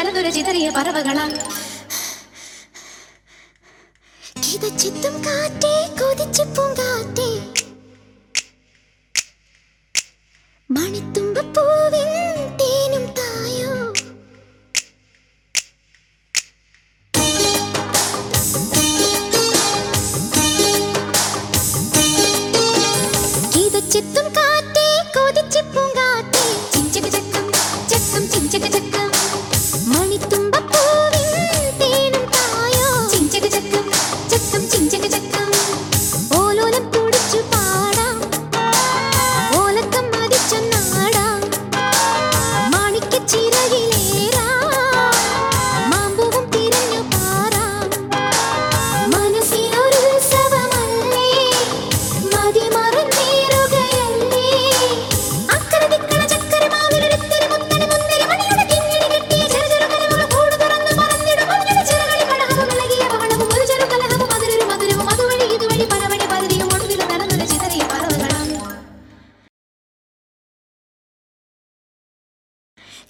പരന്നുര ചിതറിയ പറവകളാൽ കാറ്റേ കൊതിച്ചു പൂങ്കാറ്റേ. മണിത്തുമ്പൂവിൻ തേനും തായോ. കാ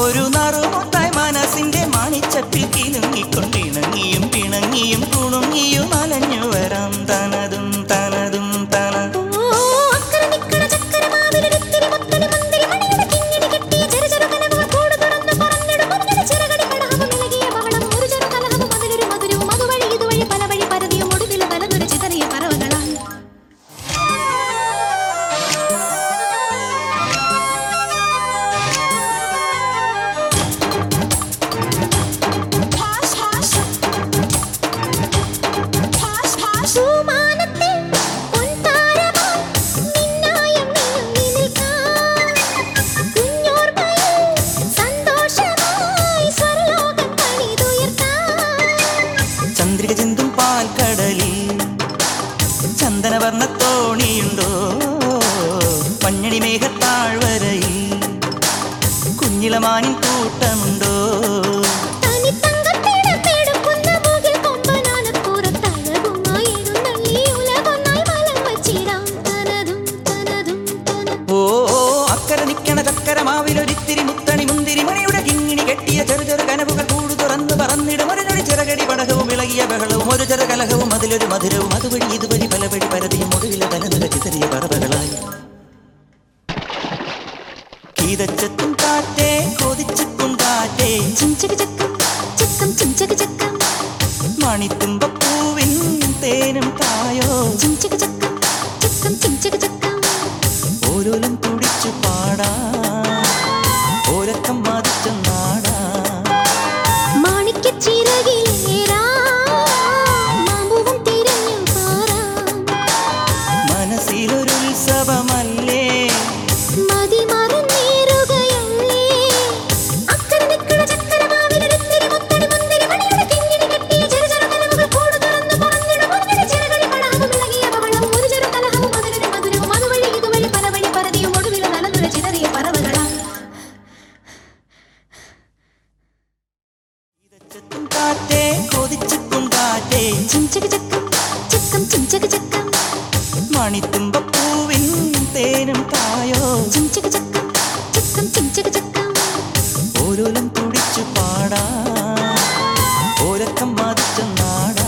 ഒരു നറുമുട്ടായി മനസ്സിന്റെ മാണിച്ചപ്പിൽ കിലുങ്ങിക്കൊണ്ടിണങ്ങിയും പിണങ്ങിയും കുണുങ്ങിയും മേഘത്താഴ്വരയിൽ കുഞ്ഞിളമാനിൻ കൂട്ടമുണ്ടോ? മുത്തണി കിങ്ങിണി കെട്ടിയ കൂടു പറന്നിടും. ഒരു ചെറു ഒരു കലഹവും അതിലൊരു മധുരവും. അതുവഴി ഇതുവഴി പലപടി പരതിയും ഒടുവിലെ തനനില ചിതറിയ പറവകളായി. വിതച്ചത്തും കാറ്റേ കൊതിച്ചത്തും കാറ്റേ. മണിത്തുമ്പൂവിൻ തേനും തായോ ഓരോലം തുടിച്ചു പാടാ ഓരക്കം മാതിച്ച നാടാ. മനസ്സിലൊരുത്സവമായി മണിത്തുമ്പൂവിൻ തേനും തായോ ഓരോലം തുടിച്ചു പാടാ. ഓരക്കം ബാധിച്ച നാട